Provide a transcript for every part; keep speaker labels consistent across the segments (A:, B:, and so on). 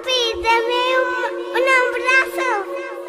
A: Papi, dame un, un abrazo. Vamos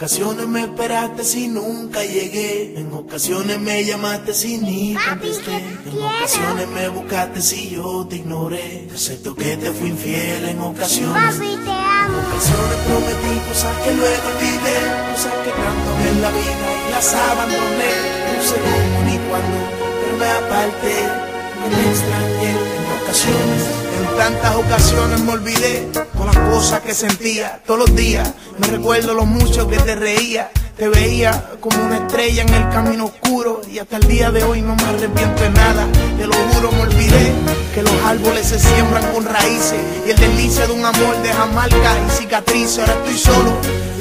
B: ocasiones me esperaste si nunca llegué. En ocasiones me llamaste si ni contesté.
A: ¿qué
B: En ocasiones me buscaste si yo te ignoré. Acepto que te fui infiel en ocasiones.
A: Papi, te amo.
B: En ocasiones prometí cosas que luego olvidé. Cosas que tanto en la vida y las abandoné. No sé cómo ni cuándo, pero me aparté. Te extrañé en ocasiones. En tantas ocasiones me olvidé cosas que sentía todos los días. Me recuerdo lo mucho que te reía. Te veía como una estrella en el camino oscuro y hasta el día de hoy no me arrepiento de nada. Te lo juro, me olvidé que los árboles se siembran con raíces y el deslice de un amor deja marcas y cicatrices. Ahora estoy solo,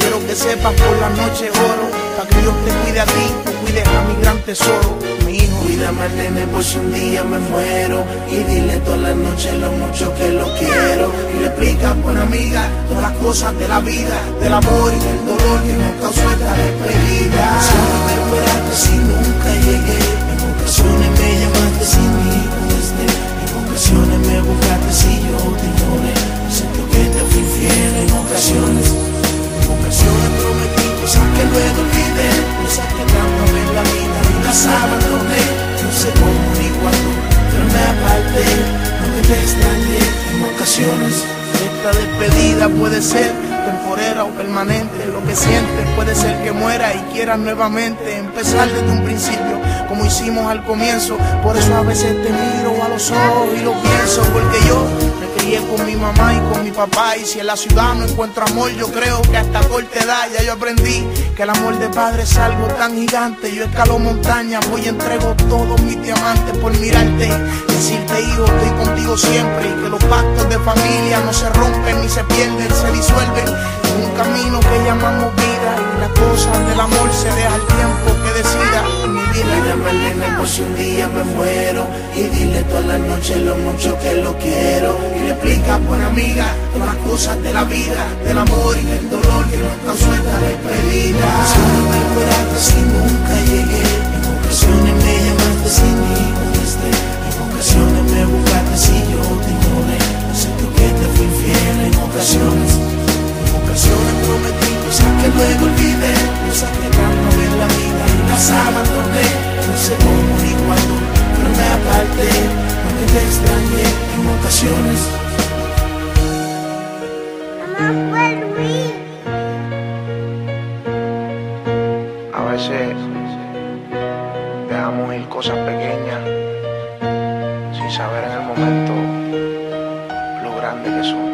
B: quiero que sepas por la noche oro, para que Dios te cuide a ti, tú cuides a mi gran tesoro, mi hijo. Cuídame al nene por si un día me muero y dile todas las noches lo mucho que lo quiero y le explicas buena amiga todas las cosas de la vida, del amor y del dolor que nos causó esta despedida. Siempre me esperaste si nunca llegué, Esta despedida puede ser temporera o permanente. Lo que sientes puede ser que muera y quieras nuevamente empezar desde un principio, como hicimos al comienzo. Por eso a veces te miro a los ojos y lo pienso, porque yo me crié con mi mamá y con mi papá. Y si en la ciudad no encuentro amor, yo creo que hasta corta edad ya yo aprendí que el amor de padre es algo tan gigante. Yo escalo montañas, voy y entrego todos mis diamantes por mirarte. Decirte, hijo, estoy contigo siempre. Y que los pactos de familia no se rompen ni se pierden, se disuelven. En un camino que llamamos vida. Y las cosas del amor se deja el tiempo que decida. Mi vida, Mírame, nene, por si un día me muero. Y dile todas las noches lo mucho que lo quiero. Y le explica, buena amiga, todas las cosas de la vida, del amor y del dolor que nos causó esta despedida. Olvidé. Tanto amé en la vida y las abandoné. No sé cómo ni cuándo, pero me aparté. Aunque te extrañé en ocasiones. A veces dejamos ir cosas pequeñas sin saber en el momento lo grande que son.